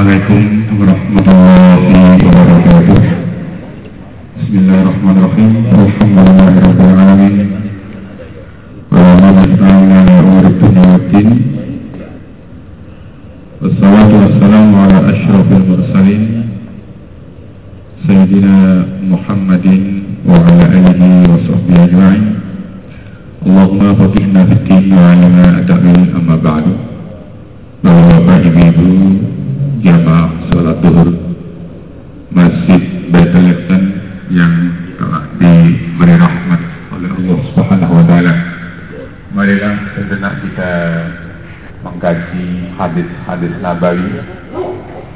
Assalamualaikum warahmatullahi wabarakatuh. Bismillahirrahmanirrahim Nabawi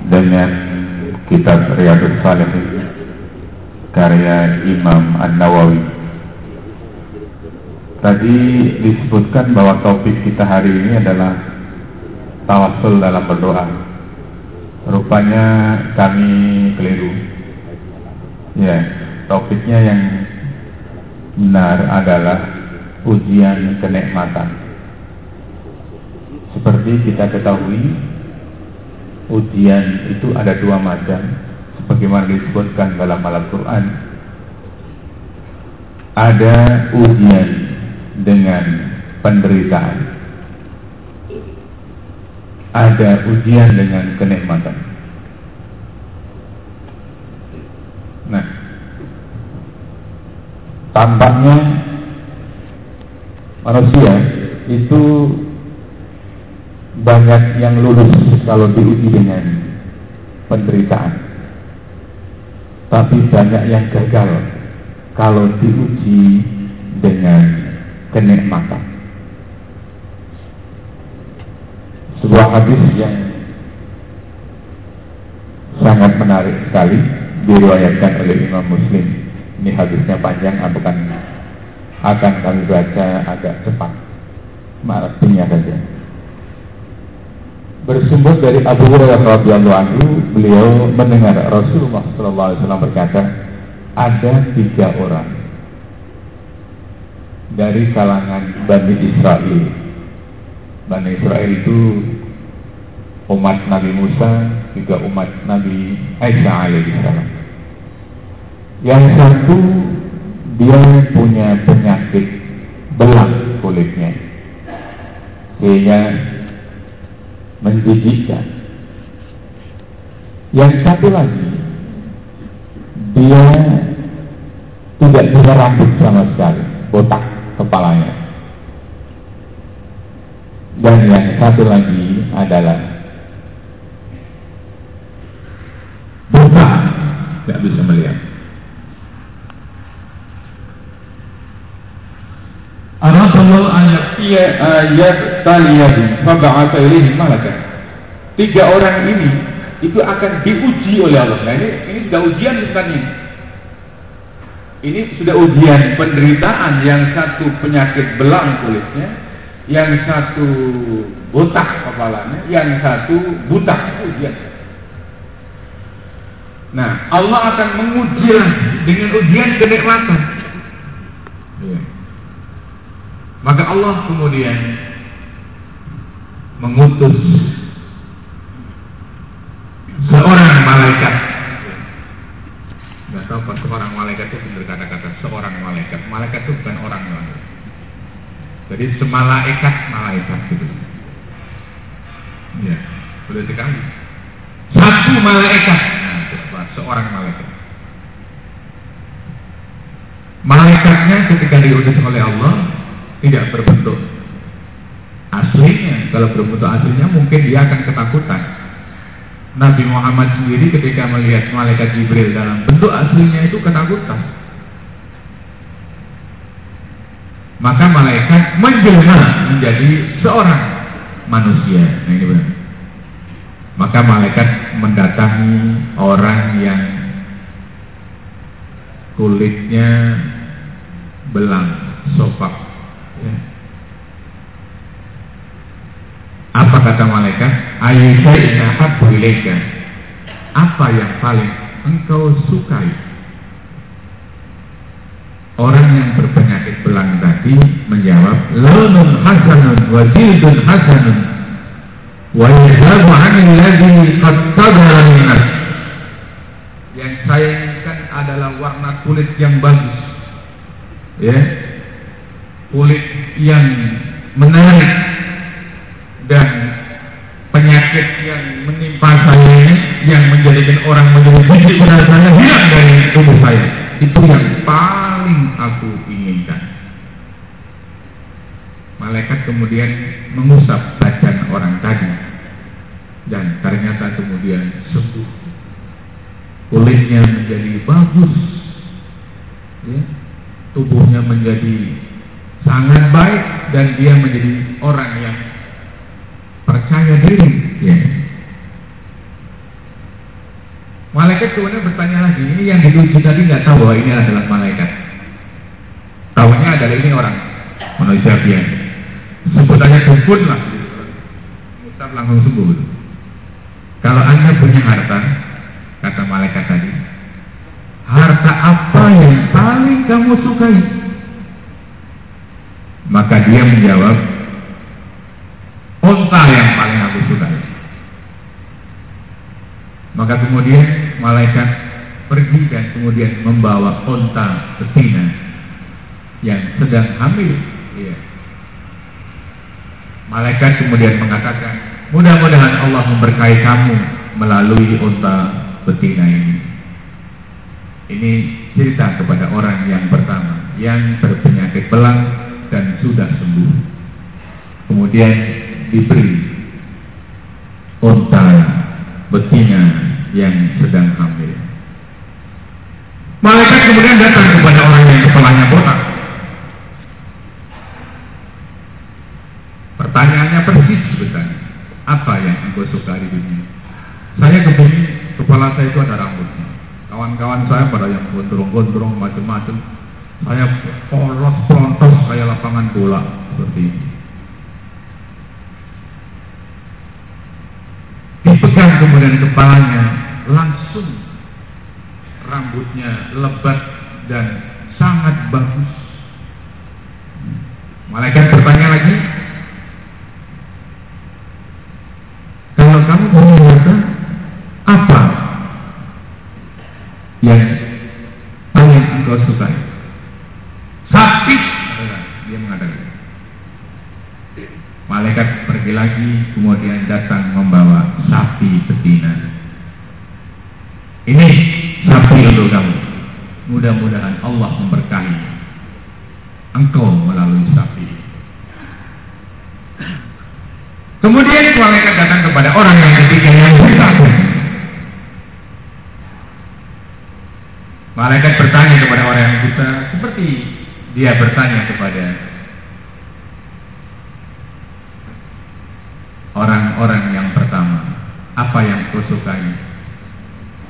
dengan kitab Riyadhus Shalihin karya Imam An-Nawawi. Tadi disebutkan bahwa topik kita hari ini adalah tawasul dalam berdoa. Rupanya kami keliru. Ya, topiknya yang benar adalah ujian kenikmatan. Seperti kita ketahui, ujian itu ada dua macam, sebagaimana disebutkan dalam Al-Quran. Ada ujian dengan penderitaan ada ujian dengan kenikmatan. Nah, tampaknya manusia itu banyak yang lulus kalau diuji dengan penderitaan. Tapi banyak yang gagal kalau diuji dengan kenikmatan. sebuah hadis yang sangat menarik sekali diriwayatkan oleh Imam Muslim. Ini hadisnya panjang, akan akan kami baca agak cepat, artinya saja. Bersumber dari Abu Hurairah radhiyallahu anhu, beliau mendengar Rasulullah sallallahu alaihi wasallam berkata, ada tiga orang dari kalangan Bani Israel. Bani Israel itu umat Nabi Musa juga umat Nabi Isa alaihissalam. Yang satu dia punya penyakit belang kulitnya sehingga menjijikkan. Yang satu lagi dia tidak punya rambut sama sekali, botak kepalanya. Dan yang satu lagi adalah buta tidak bisa melihat Aradallahu ayat ayat taliyadu faba'atha ilaihi malaka. Tiga orang ini itu akan diuji oleh Allah. Nah ini ini sudah ujian sebenarnya. Ini sudah ujian penderitaan yang satu penyakit belang kulitnya, yang satu botak kepalanya, yang satu buta ujian. Nah, Allah akan menguji dengan ujian kenikmatan. Ya. Maka Allah kemudian mengutus seorang malaikat. Gak tahu pas seorang malaikat itu benar kata-kata seorang malaikat. Malaikat itu bukan orang lain. Jadi semalaikat malaikat itu. Ya, boleh sekali. Satu malaikat seorang malaikat. Malaikatnya ketika diutus oleh Allah tidak berbentuk aslinya. Kalau berbentuk aslinya mungkin dia akan ketakutan. Nabi Muhammad sendiri ketika melihat malaikat Jibril dalam bentuk aslinya itu ketakutan. Maka malaikat menjelma menjadi seorang manusia. Nah ini benar. Maka malaikat mendatangi orang yang kulitnya belang, sopak. Hmm. Apa kata malaikat? Ayyusaina habbu ilaika. Apa yang paling engkau sukai? Orang yang berpenyakit belang tadi menjawab, "Launun hasanun wa jildun hasanun." Wa yadhabu 'anil ladzi qad minas. Yang saya inginkan adalah warna kulit yang bagus. Ya, Kulit yang menarik dan penyakit yang menimpa saya ini yang menjadikan orang menjadi jijik pada saya hilang dari tubuh saya. Itu yang paling aku inginkan. Malaikat kemudian mengusap badan orang tadi dan ternyata kemudian sembuh. Kulitnya menjadi bagus, ya. tubuhnya menjadi sangat baik dan dia menjadi orang yang percaya diri. Ya. Malaikat kemudian bertanya lagi, ini yang diuji tadi nggak tahu bahwa ini adalah malaikat. Tahunya adalah ini orang manusia biasa. Sebutannya dukun lah. Ustaz langsung sembuh. Kalau anda punya harta, kata malaikat tadi, harta apa yang paling kamu sukai? Maka dia menjawab, unta yang paling aku sukai. Maka kemudian malaikat pergi dan kemudian membawa unta betina yang sedang hamil. Ya. Malaikat kemudian mengatakan, mudah-mudahan Allah memberkahi kamu melalui unta betina ini. Ini cerita kepada orang yang pertama yang berpenyakit belang dan sudah sembuh. Kemudian diberi unta betina yang sedang hamil. Malaikat kemudian datang kepada orang yang kepalanya botak. Pertanyaannya persis sebetulnya. Apa yang engkau suka di dunia? Saya kebumi, kepala saya itu ada rambutnya. Kawan-kawan saya pada yang gondrong-gondrong macam-macam. Saya polos pelontos kayak lapangan bola seperti ini. dipegang kemudian kepalanya langsung rambutnya lebat dan sangat bagus malaikat bertanya lagi kalau kamu mau harta apa yang paling engkau sukai sapi dia mengatakan Malaikat pergi lagi, kemudian datang membawa sapi betina. Ini sapi untuk kamu. Mudah-mudahan Allah memberkahi engkau melalui sapi. Kemudian malaikat datang kepada orang yang ketiga yang buta. Malaikat bertanya kepada orang yang buta seperti dia bertanya kepada orang-orang yang pertama. Apa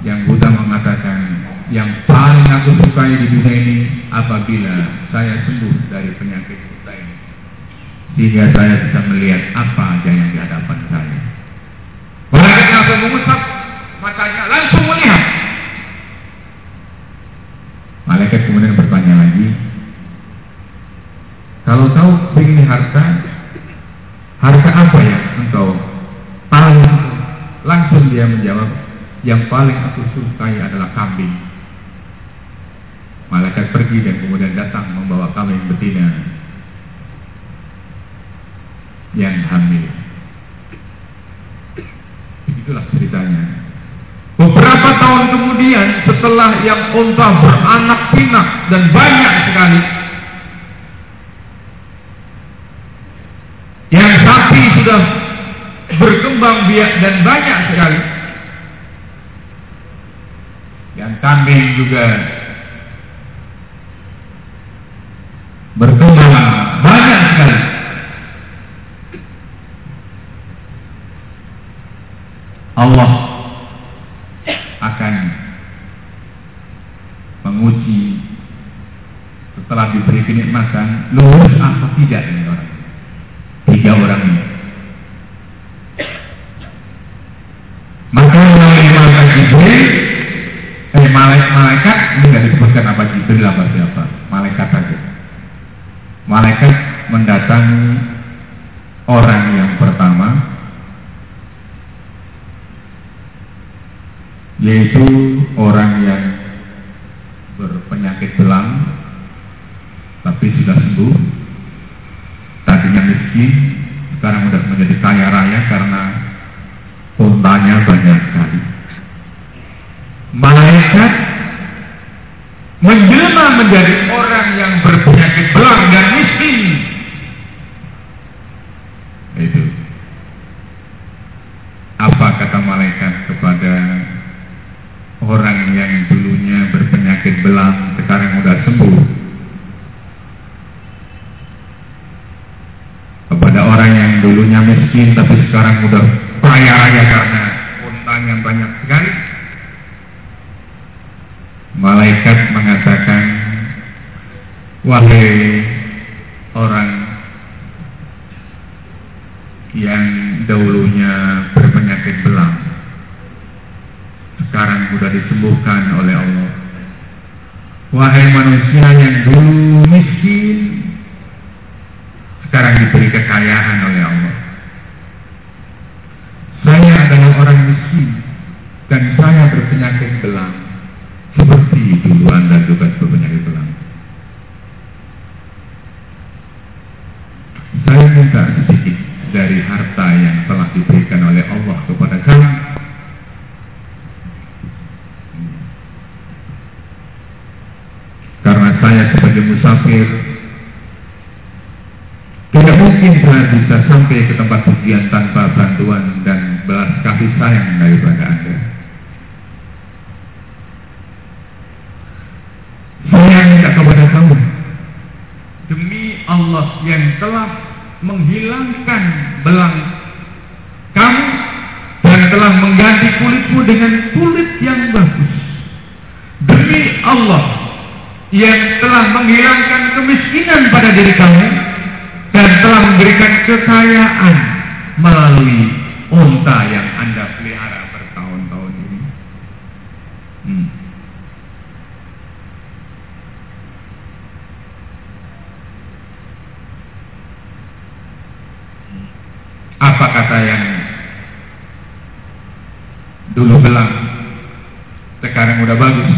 yang Buddha mengatakan, yang paling aku sukai di dunia ini apabila saya sembuh dari penyakit buta ini. Sehingga saya bisa melihat apa aja yang di hadapan saya. Malaikat langsung mengusap matanya, langsung melihat. Malaikat kemudian bertanya lagi, kalau kau ingin harta, harta apa yang engkau paling langsung dia menjawab yang paling aku sukai adalah kambing. Malaikat pergi dan kemudian datang membawa kambing betina yang hamil. Itulah ceritanya. Beberapa tahun kemudian setelah yang unta beranak pinak dan banyak sekali Yang sapi sudah berkembang biak dan banyak sekali. Yang kambing juga berkembang banyak sekali. Allah akan menguji setelah diberi kenikmatan lulus apa tidak ini orang tiga orang ini. Maka malaikat Jibril, eh malaikat malaikat ini nggak disebutkan apa Jibril apa siapa, malaikat saja. Malaikat mendatangi orang yang pertama, yaitu orang yang berpenyakit belang, tapi sudah sembuh. Tadinya miskin, sekarang sudah menjadi kaya raya karena untanya banyak sekali. Malaikat menjelma menjadi orang yang berpenyakit belang dan miskin. Itu. Apa kata malaikat kepada orang yang dulunya berpenyakit belang sekarang sudah sembuh? Kepada orang yang dulunya miskin tapi sekarang sudah kaya raya karena untanya banyak sekali. Malaikat mengatakan, wahai orang yang dahulunya berpenyakit belang, sekarang sudah disembuhkan oleh Allah. Wahai manusia yang dulu miskin, sekarang diberi kekayaan oleh Allah. Saya adalah orang miskin dan saya berpenyakit belang seperti dulu Anda juga berpenyakit belang. Saya minta sedikit dari harta yang telah diberikan oleh Allah kepada saya. Karena saya sebagai musafir tidak saya bisa sampai ke tempat tujuan tanpa bantuan dan belas kasih sayang daripada Anda. Saya minta kepada kamu demi Allah yang telah menghilangkan belang kamu dan telah mengganti kulitmu dengan kulit yang bagus. Demi Allah yang telah menghilangkan kemiskinan pada diri kamu dan telah memberikan kekayaan melalui unta yang Anda pelihara bertahun-tahun ini. Hmm. Apa kata yang dulu belang, sekarang udah bagus?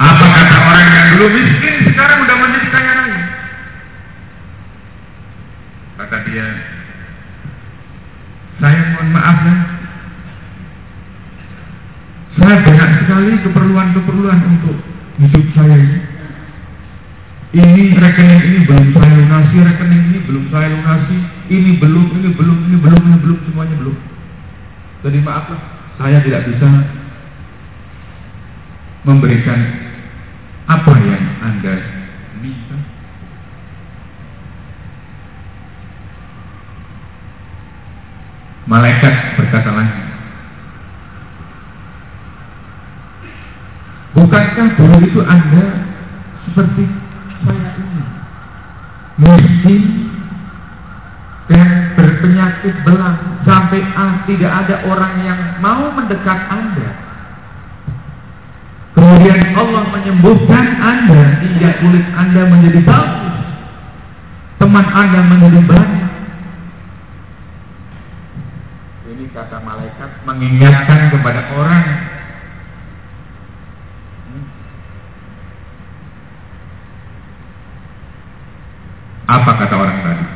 Apa kata orang yang dulu miskin, sekarang udah menjadi kaya raya? Kata dia, saya mohon maaf ya, saya banyak sekali keperluan-keperluan untuk hidup saya ini ini rekening ini belum saya lunasi, rekening ini belum saya lunasi, ini belum, ini belum, ini belum, ini belum, semuanya belum. Jadi maaf saya tidak bisa memberikan apa yang Anda minta. Malaikat berkata lagi, Bukankah dulu itu Anda seperti saya ini miskin dan berpenyakit belang sampai ah, tidak ada orang yang mau mendekat Anda. Kemudian Allah menyembuhkan Anda hingga kulit Anda menjadi bagus. Teman Anda menjadi banyak. Ini kata malaikat mengingatkan kepada orang Apa kata orang tadi?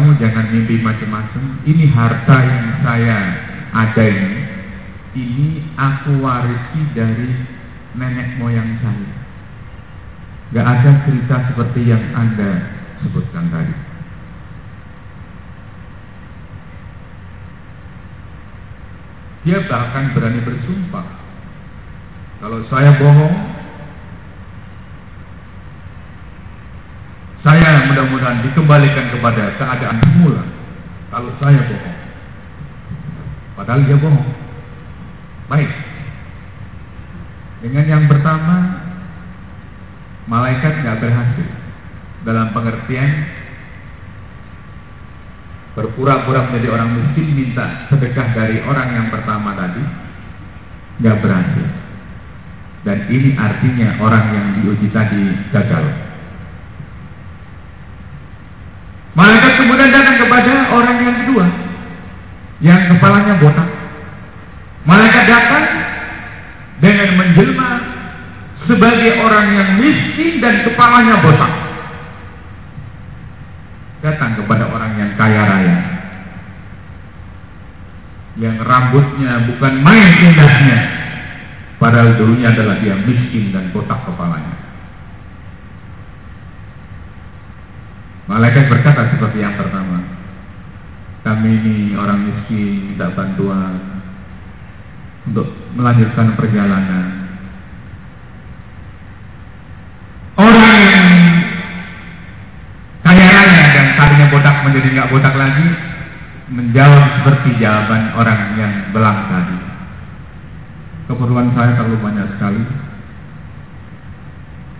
Kamu jangan mimpi macam-macam. Ini harta yang saya ada ini. Ini aku warisi dari nenek moyang saya. Gak ada cerita seperti yang Anda sebutkan tadi. Dia bahkan berani bersumpah. Kalau saya bohong, Saya mudah-mudahan dikembalikan kepada keadaan semula kalau saya bohong. Padahal dia bohong. Baik. Dengan yang pertama, malaikat nggak berhasil dalam pengertian berpura-pura menjadi orang miskin minta sedekah dari orang yang pertama tadi nggak berhasil. Dan ini artinya orang yang diuji tadi gagal. Malaikat kemudian datang kepada orang yang kedua, yang kepalanya botak. datang dengan menjelma sebagai orang yang miskin dan kepalanya botak. Datang kepada orang yang kaya raya. Yang rambutnya bukan main indahnya. Padahal dulunya adalah dia miskin dan botak kepalanya. Malaikat berkata seperti yang pertama, kami ini orang miskin minta bantuan untuk melanjutkan perjalanan. Orang yang kaya raya dan tadinya botak menjadi nggak botak lagi menjawab seperti jawaban orang yang belang tadi. Keperluan saya terlalu banyak sekali.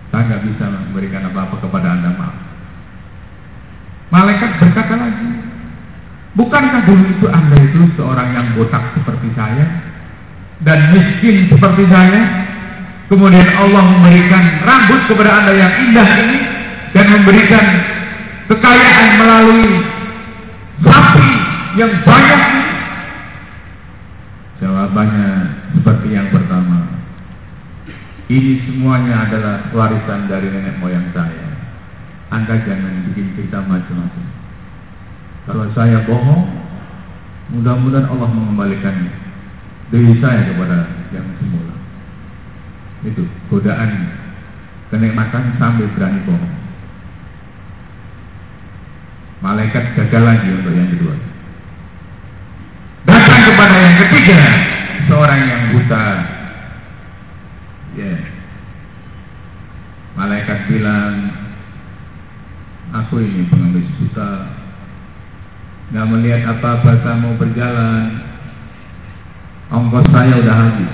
Saya nggak bisa memberikan apa-apa kepada anda maaf. Malaikat berkata lagi, bukankah dulu itu anda itu seorang yang botak seperti saya dan miskin seperti saya? Kemudian Allah memberikan rambut kepada anda yang indah ini dan memberikan kekayaan melalui sapi yang banyak ini. Jawabannya seperti yang pertama. Ini semuanya adalah warisan dari nenek moyang saya. Anda jangan bikin cerita macam-macam. Kalau saya bohong, mudah-mudahan Allah mengembalikan diri saya kepada yang semula. Itu godaan kenikmatan sambil berani bohong. Malaikat gagal lagi untuk yang kedua. Datang kepada yang ketiga, seorang yang buta. Ya. Yeah. Malaikat bilang, Aku ini pengemis buta. Gak melihat apa-apa mau berjalan. Ongkos saya udah habis.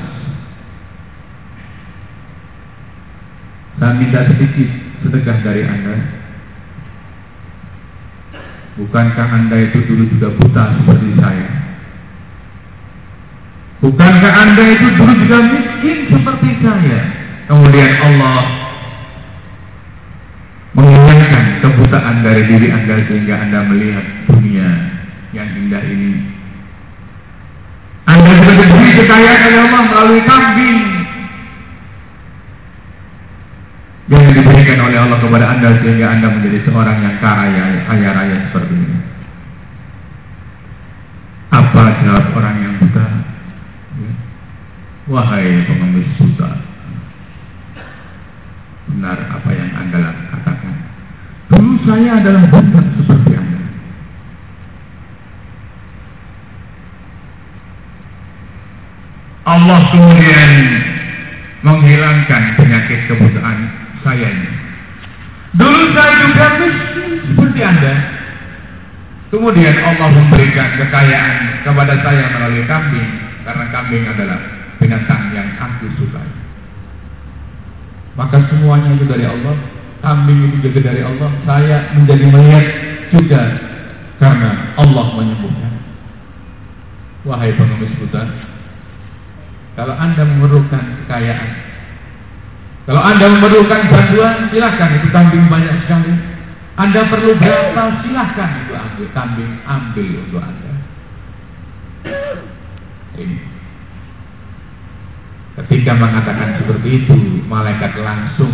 Saya minta sedikit sedekah dari Anda. Bukankah Anda itu dulu juga buta seperti saya? Bukankah Anda itu dulu juga miskin seperti saya? Kemudian Allah menghilangkan kebutaan dari diri Anda sehingga Anda melihat dunia yang indah ini. Anda juga diberi kekayaan oleh Allah melalui kambing yang diberikan oleh Allah kepada Anda sehingga Anda menjadi seorang yang kaya, kaya raya seperti ini. Apa jawab orang yang buta? Ya. Wahai pengemis buta, benar apa yang Anda katakan. Saya adalah buta seperti Anda. Allah kemudian menghilangkan penyakit kebutaan saya ini. Dulu saya juga miskin seperti Anda. Kemudian Allah memberikan kekayaan kepada saya melalui kambing karena kambing adalah binatang yang aku sukai. Maka semuanya itu dari Allah. Kambing itu juga dari Allah. Saya menjadi melihat juga karena Allah menyembuhkan. Wahai pengemis buta, kalau anda memerlukan kekayaan, kalau anda memerlukan bantuan, silahkan itu kambing banyak sekali. Anda perlu berapa, silahkan itu ambil kambing, ambil untuk anda. Ini. Ketika mengatakan seperti itu, malaikat langsung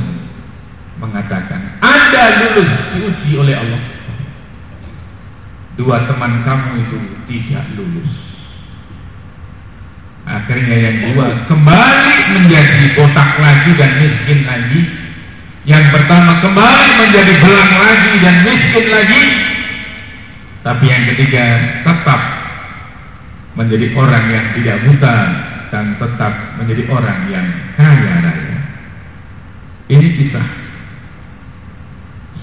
mengatakan, Anda lulus diuji oleh Allah. Dua teman kamu itu tidak lulus. Akhirnya yang dua kembali menjadi kotak lagi dan miskin lagi. Yang pertama kembali menjadi belang lagi dan miskin lagi. Tapi yang ketiga tetap menjadi orang yang tidak buta dan tetap menjadi orang yang kaya raya. Ini kisah.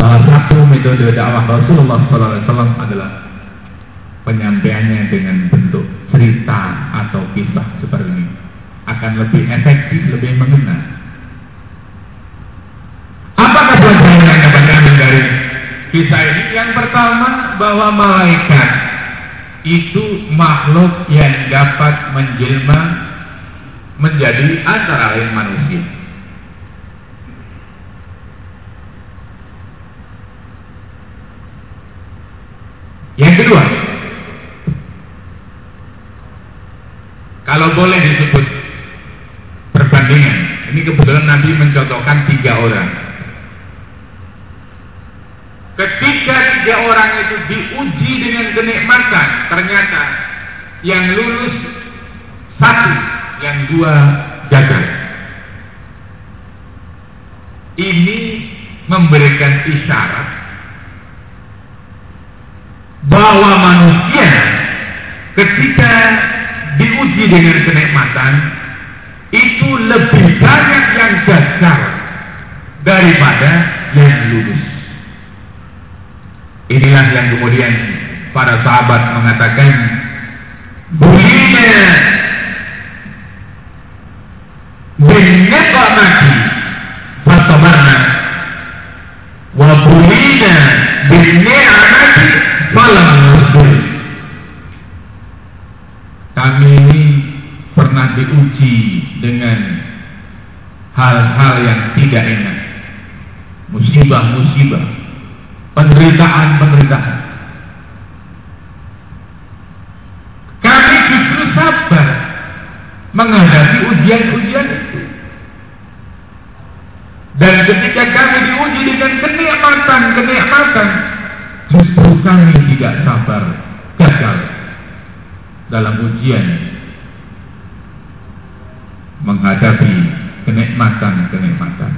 Salah satu metode dakwah Rasulullah SAW adalah penyampaiannya dengan bentuk cerita atau kisah seperti ini akan lebih efektif, lebih mengena. Apakah pelajaran yang dapat dari kisah ini? Yang pertama bahwa malaikat itu makhluk yang dapat menjelma menjadi antara lain manusia. Yang kedua, kalau boleh disebut perbandingan. Ini kebetulan Nabi mencontohkan tiga orang. Ketika tiga orang itu diuji dengan kenikmatan, ternyata yang lulus satu, yang dua gagal. Ini memberikan isyarat bahwa manusia ketika diuji dengan kenikmatan itu lebih banyak yang gagal daripada yang lulus. Inilah yang kemudian para sahabat mengatakan Bulina bin niqamati fatabarna wa bulina bin ni'amati falam kami ini pernah diuji dengan hal-hal yang tidak enak. Musibah-musibah. Penderitaan-penderitaan. Kami justru sabar menghadapi ujian-ujian itu. Dan ketika kami diuji dengan kenikmatan-kenikmatan justru kami tidak sabar gagal dalam ujian menghadapi kenikmatan-kenikmatan.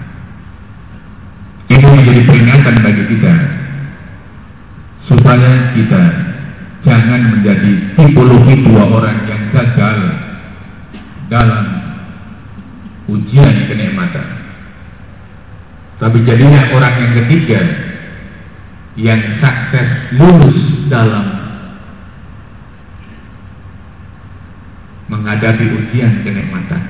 Ini menjadi peringatan bagi kita supaya kita jangan menjadi tipologi dua orang yang gagal dalam ujian kenikmatan. Tapi jadinya orang yang ketiga yang sukses lulus dalam menghadapi ujian kenikmatan.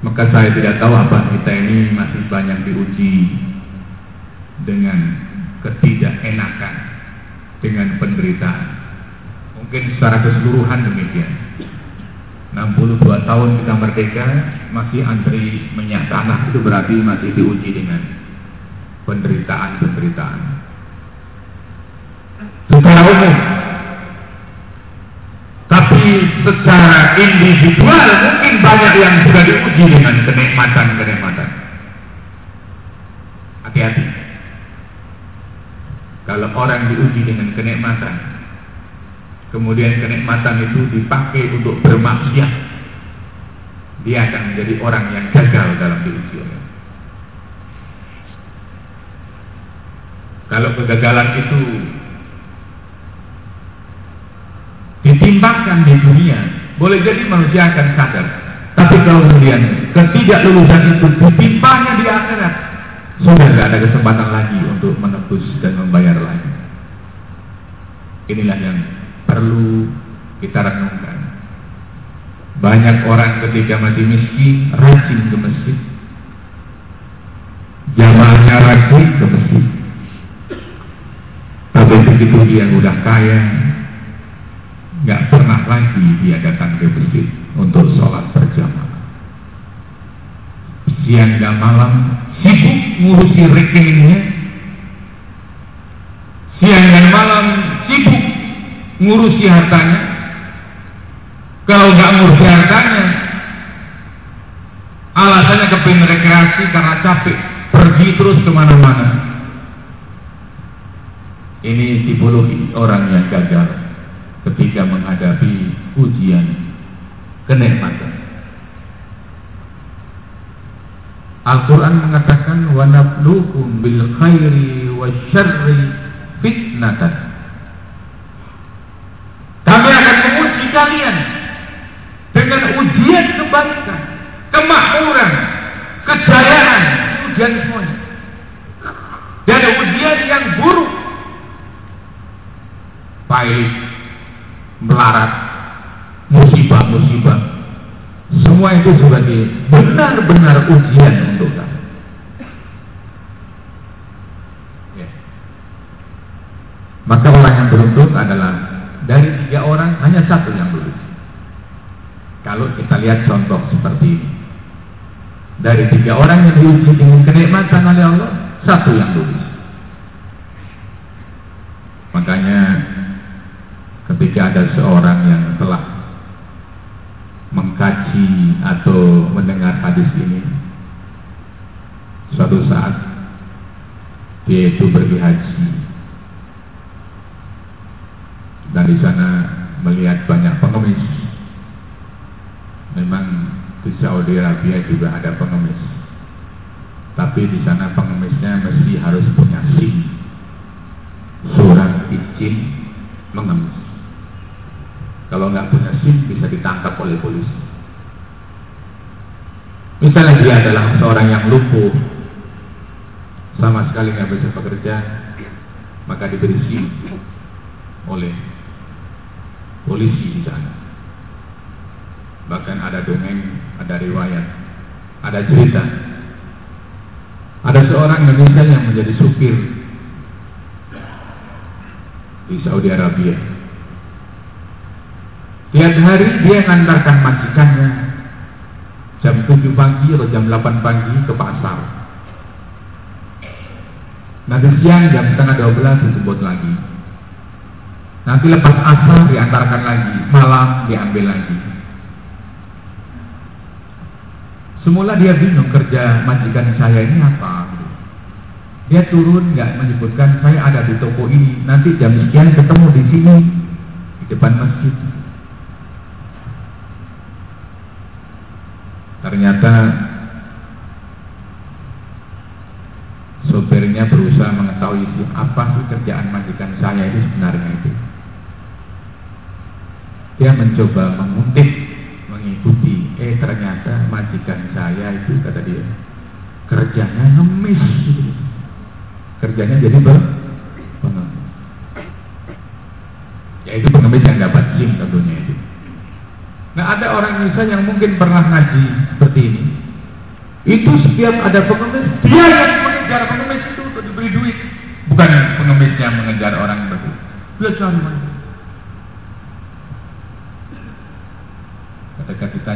Maka saya tidak tahu apa kita ini masih banyak diuji dengan ketidakenakan, dengan penderitaan. Mungkin secara keseluruhan demikian. 62 tahun kita merdeka, masih antri minyak tanah itu berarti masih diuji dengan penderitaan-penderitaan secara umum. Tapi secara individual mungkin banyak yang sudah diuji dengan kenikmatan-kenikmatan. Hati-hati. Kalau orang diuji dengan kenikmatan, kemudian kenikmatan itu dipakai untuk bermaksiat, dia akan menjadi orang yang gagal dalam diuji Kalau kegagalan itu ditimbangkan di dunia, boleh jadi manusia akan sadar. Tapi kalau kemudian ketidaklulusan itu ditimpanya di akhirat, sudah tidak ada kesempatan lagi untuk menebus dan membayar lagi. Inilah yang perlu kita renungkan. Banyak orang ketika masih miskin rajin ke masjid. Jamaahnya rajin ke masjid. Tapi begitu dia udah kaya, nggak pernah lagi dia datang ke masjid untuk sholat berjamaah. Siang dan malam sibuk ngurusi rekeningnya. Siang dan malam sibuk ngurusi hartanya. Kalau nggak ngurusi hartanya, alasannya kepingin rekreasi karena capek, pergi terus ke mana-mana. Ini tipologi orang yang gagal ketika menghadapi ujian kenikmatan. Al-Quran mengatakan wa bil khairi wa syarri fitnatan. Kami akan menguji kalian ujian kebaikan, kemakmuran, kejayaan, ujian semuanya. Dan ujian yang buruk, pahit, melarat, musibah-musibah. Semua itu sebagai benar-benar ujian untuk kamu. Ya. Maka orang yang beruntung adalah dari tiga orang hanya satu yang lulus. Kalau kita lihat contoh seperti ini. Dari tiga orang yang diuji dengan kenikmatan oleh Allah, satu yang lulus. Makanya ketika ada seorang yang telah mengkaji atau mendengar hadis ini suatu saat dia itu pergi haji dan di sana melihat banyak pengemis memang di Saudi Arabia juga ada pengemis. Tapi di sana pengemisnya mesti harus punya SIM. Surat izin mengemis. Kalau nggak punya SIM bisa ditangkap oleh polisi. Misalnya dia adalah seorang yang lumpuh sama sekali nggak bisa bekerja maka diberi SIM oleh polisi di sana bahkan ada dongeng ada riwayat ada cerita ada seorang Indonesia yang menjadi supir di Saudi Arabia. Tiap hari dia mengantarkan majikannya jam 7 pagi atau jam 8 pagi ke pasar. Nanti siang jam setengah 12 disebut lagi. Nanti lepas asar diantarkan lagi, malam diambil lagi. Semula dia bingung kerja majikan saya ini apa. Dia turun nggak menyebutkan saya ada di toko ini. Nanti jam sekian ketemu di sini di depan masjid. Ternyata sopirnya berusaha mengetahui apa sih kerjaan majikan saya itu sebenarnya itu. Dia mencoba menguntit mengikuti. Eh ternyata majikan saya itu kata dia kerjanya ngemis. Kerjanya jadi ber ya itu pengemis yang dapat SIM tentunya itu. Nah ada orang Indonesia yang mungkin pernah ngaji seperti ini. Itu setiap ada pengemis dia yang mengejar pengemis itu untuk diberi duit. Bukan pengemis yang mengejar orang itu. Dia cari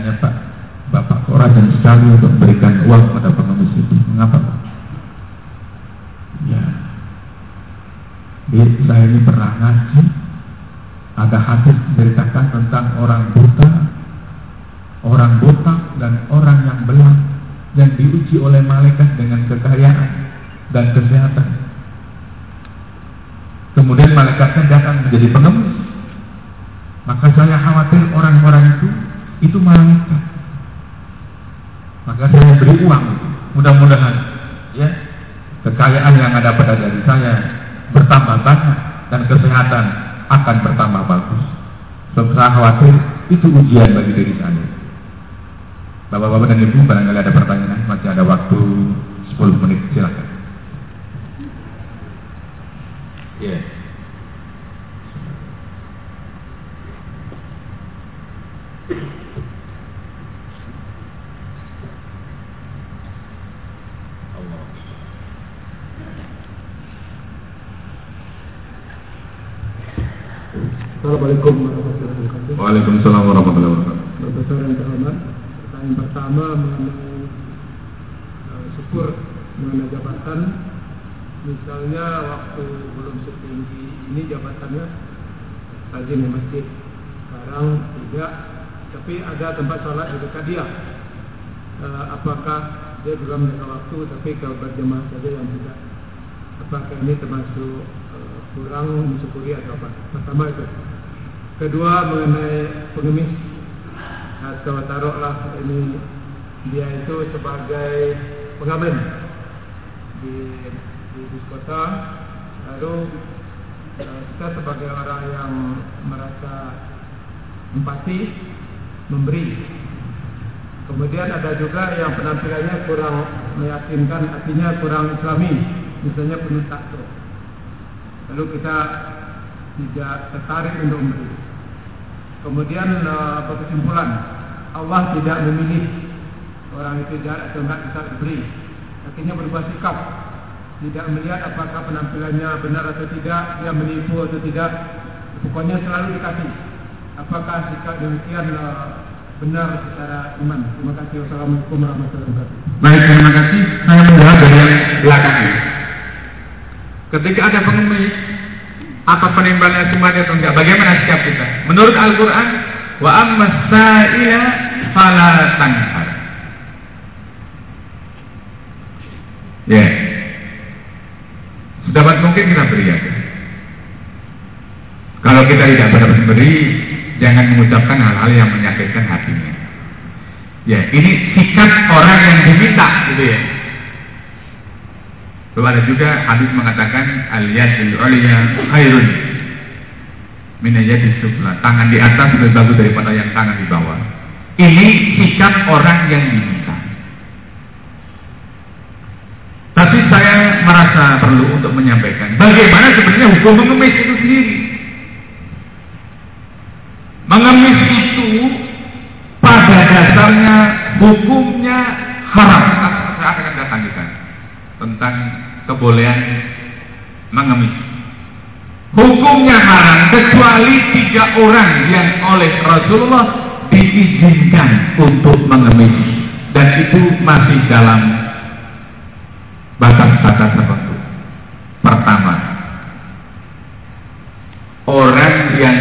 Ditanya Pak, Bapak kok rajin sekali untuk memberikan uang pada pengemis itu. Mengapa Pak? Ya, di, saya ini pernah ngaji, ada hadis menceritakan tentang orang buta, orang botak dan orang yang belang yang diuji oleh malaikat dengan kekayaan dan kesehatan. Kemudian malaikatnya datang menjadi pengemis. Maka saya khawatir orang-orang itu itu malaikat. Maka saya beri uang, mudah-mudahan ya kekayaan yang ada pada diri saya bertambah banyak dan kesehatan akan bertambah bagus. Sebab saya khawatir itu ujian bagi diri saya. Bapak-bapak dan ibu barangkali ada pertanyaan, masih ada waktu 10 menit silakan. Yeah. Assalamualaikum warahmatullahi wabarakatuh. Waalaikumsalam warahmatullahi wabarakatuh. Profesor yang terhormat, pertanyaan pertama mengenai uh, syukur mengenai jabatan. Misalnya waktu belum setinggi ini jabatannya rajin di masjid. Sekarang tidak, tapi ada tempat sholat di dekat dia. Uh, apakah dia juga menjaga waktu, tapi kalau berjemaah saja yang tidak. Apakah ini termasuk uh, kurang mensyukuri atau apa? Pertama itu. Kedua mengenai pengemis. Atau taruhlah ini dia itu sebagai pengamen di di diskota lalu uh, kita sebagai orang yang merasa empati memberi. Kemudian ada juga yang penampilannya kurang meyakinkan artinya kurang islami. Misalnya penuh tato lalu kita tidak tertarik untuk memberi Kemudian apa kesimpulan? Allah tidak memilih orang itu jahat atau enggak bisa diberi. Akhirnya berubah sikap. Tidak melihat apakah penampilannya benar atau tidak, dia menipu atau tidak. Pokoknya selalu dikasih. Apakah sikap demikian benar secara iman? Terima kasih. Wassalamualaikum warahmatullahi wabarakatuh. Baik, terima kasih. Saya menjawab dari belakang. Ketika ada pengemis apa penimbangan simpati atau enggak? Bagaimana sikap kita? Menurut Al-Quran, wa amma sa'ila fala. Ya. Yeah. Sedapat mungkin kita beri aja. Kalau kita tidak berdapat memberi, jangan mengucapkan hal-hal yang menyakitkan hatinya. Ya, ini sikap orang yang diminta, gitu ya. Lalu ada juga hadis mengatakan al-yadul ulya khairun min sufla. Tangan di atas lebih bagus daripada yang tangan di bawah. Ini sikap orang yang diminta. Tapi saya merasa perlu untuk menyampaikan bagaimana sebenarnya hukum mengemis itu sendiri. Mengemis itu pada dasarnya hukumnya haram. Saya akan datang tentang kebolehan mengemis. Hukumnya haram kecuali tiga orang yang oleh Rasulullah diizinkan untuk mengemis dan itu masih dalam batas-batas tertentu. Pertama, orang yang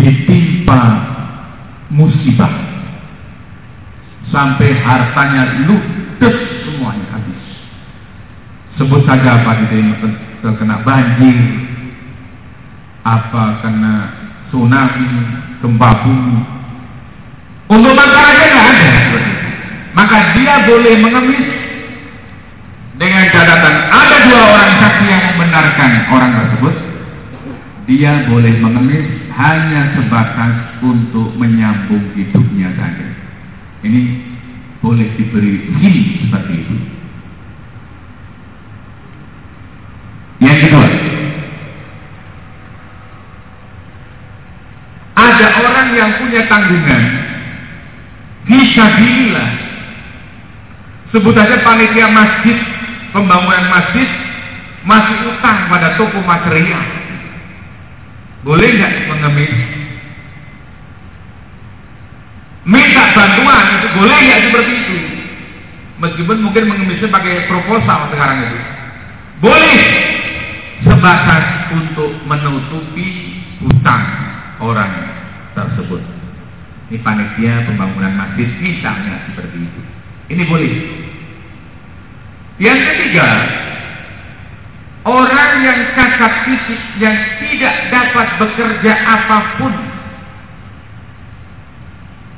ditimpa musibah sampai hartanya ludes semuanya habis. Sebut saja apa gitu terkena banjir, apa kena tsunami, gempa bumi. Untuk masyarakatnya nggak ada Maka dia boleh mengemis dengan catatan ada dua orang saksi yang membenarkan orang tersebut. Dia boleh mengemis hanya sebatas untuk menyambung hidupnya saja. Ini boleh diberi izin seperti itu. Yang kedua, ada orang yang punya tanggungan. Bisa bila sebut saja panitia masjid pembangunan masjid masih utang pada toko material. Boleh nggak mengemis? Minta bantuan itu boleh nggak seperti itu? Meskipun mungkin mengemisnya pakai proposal sekarang itu. Boleh. Sebatas untuk menutupi hutang orang tersebut. Ini panitia pembangunan masjid misalnya seperti itu. Ini boleh. Yang ketiga orang yang cacat fisik yang tidak dapat bekerja apa pun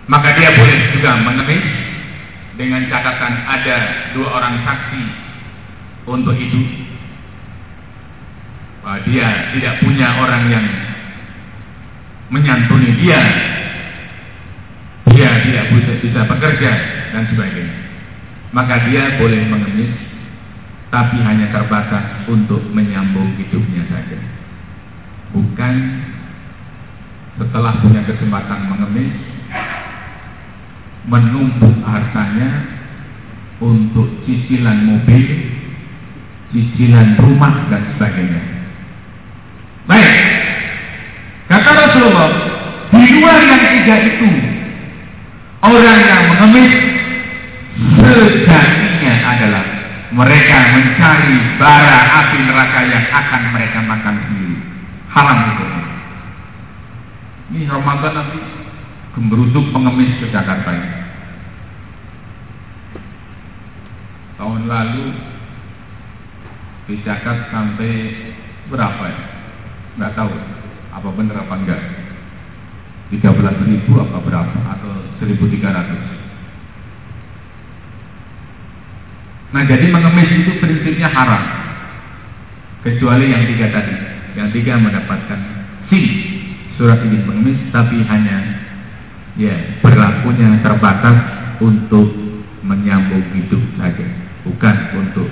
maka dia boleh juga mengemis dengan catatan ada dua orang saksi untuk itu. Bahwa dia tidak punya orang yang menyantuni dia. Dia tidak bisa, bisa bekerja dan sebagainya. Maka dia boleh mengemis tapi hanya terbatas untuk menyambung hidupnya saja. Bukan setelah punya kesempatan mengemis menumpuk hartanya untuk cicilan mobil, cicilan rumah dan sebagainya. Baik, kata Rasulullah, di luar yang tiga itu, orang yang mengemis sejatinya adalah mereka mencari bara api neraka yang akan mereka makan sendiri. Haram itu. Ini Ramadan nanti Gemberuduk pengemis ke Jakarta ini. Tahun lalu di Jakarta sampai berapa ya? Nggak tahu apa benar apa enggak. 13 ribu apa berapa atau 1300 Nah jadi mengemis itu prinsipnya haram Kecuali yang tiga tadi Yang tiga mendapatkan SIM Surat ini pengemis Tapi hanya ya berlakunya terbatas untuk menyambung hidup saja, bukan untuk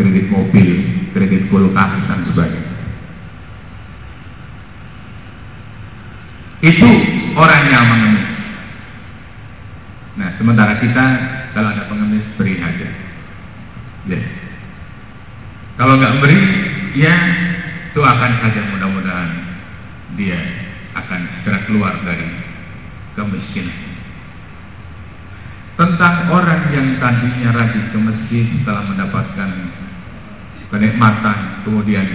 kredit mobil, kredit kulkas dan sebagainya. Itu orang yang mengemis. Nah, sementara kita kalau ada pengemis beri aja. Ya. Kalau nggak beri, ya doakan saja mudah-mudahan dia akan segera keluar dari kemiskinan. Tentang orang yang tadinya rajin ke masjid setelah mendapatkan kenikmatan, kemudian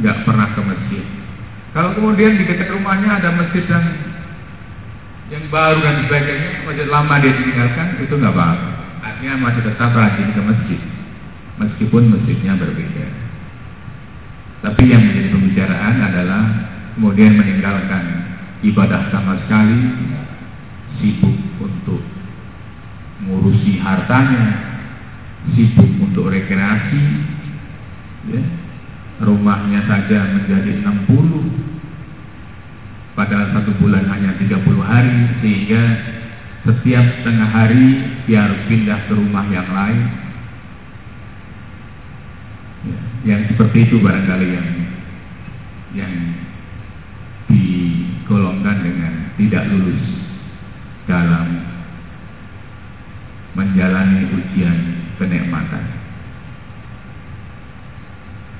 nggak pernah ke masjid. Kalau kemudian di dekat rumahnya ada masjid yang yang baru dan sebagainya, masjid lama dia ditinggalkan, itu nggak apa-apa. Artinya masih tetap rajin ke masjid, meskipun masjidnya berbeda. Tapi yang menjadi pembicaraan adalah kemudian meninggalkan ibadah sama sekali, sibuk untuk ngurusi hartanya, sibuk untuk rekreasi, ya, rumahnya saja menjadi 60 padahal satu bulan hanya 30 hari sehingga setiap setengah hari dia harus pindah ke rumah yang lain. Ya, yang seperti itu barangkali yang yang digolongkan dengan tidak lulus dalam menjalani ujian kenikmatan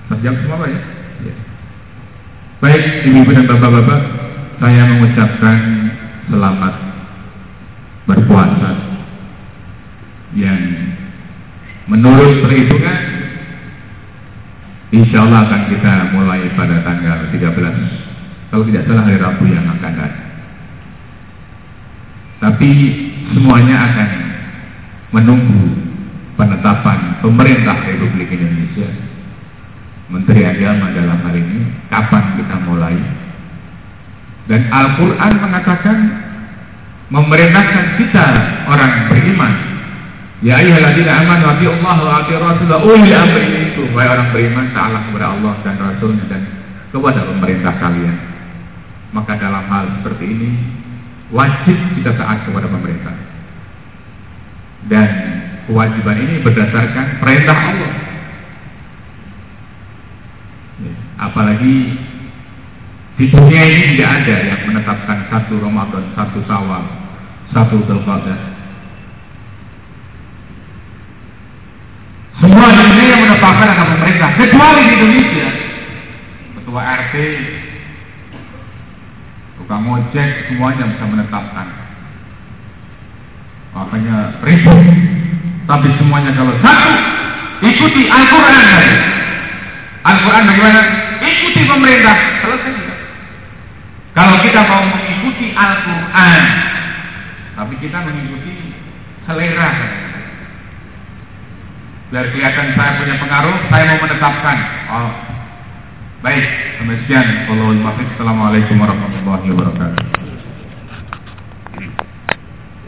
Terjawab semua ya? ya. Baik, ibu-ibu dan bapak-bapak, saya mengucapkan selamat berpuasa yang menurut perhitungan insya Allah akan kita mulai pada tanggal 13 kalau tidak salah hari Rabu yang akan datang tapi semuanya akan menunggu penetapan pemerintah Republik Indonesia. Menteri Agama dalam hal ini kapan kita mulai? Dan Al-Quran mengatakan memerintahkan kita orang beriman Ya ayyuhalladzina amanu Allah wa atiiu rasulah ulil amri itu wahai orang beriman taatlah kepada Allah dan rasulnya dan kepada pemerintah kalian. Maka dalam hal seperti ini wajib kita taat kepada pemerintah. Dan kewajiban ini berdasarkan perintah Allah Apalagi di dunia ini tidak ada yang menetapkan satu Ramadan, satu Sawal, satu Dzulqa'dah. Semua dunia yang menetapkan adalah pemerintah, kecuali di Indonesia. Ketua RT, tukang ojek, semuanya bisa menetapkan. Makanya ribut. Tapi semuanya kalau satu, ikuti Al-Quran. Al-Quran bagaimana? Ikuti pemerintah. Selesai. Kalau kita mau mengikuti Al-Quran, tapi kita mengikuti selera. Biar kelihatan saya punya pengaruh, saya mau menetapkan. Oh, baik. Demikian. Assalamualaikum warahmatullahi wabarakatuh.